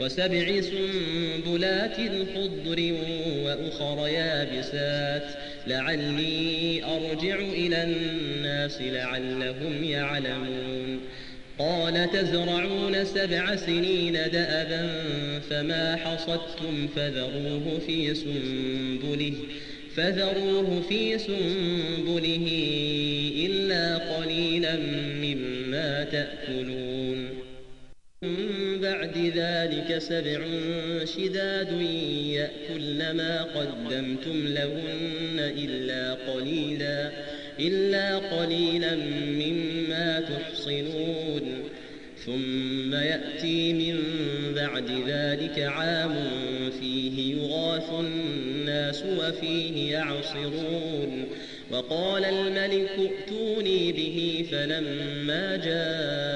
وسبع سنبلات خضر وأخر يابسات. لعلي أرجع إلى الناس لعلهم يعلمون. قال تزرعون سبع سنين دأبا فما حصدتم فذروه في سنبله فذروه في سنبله إلا قليلا مما تأكلون. من بعد ذلك سبع شداد يأكلن ما قدمتم لهن إلا قليلا إلا قليلا مما تحصنون. ثم يأتي من بعد ذلك عام فيه يغاث الناس وفيه يعصرون. وقال الملك ائتوني به فلما الرسول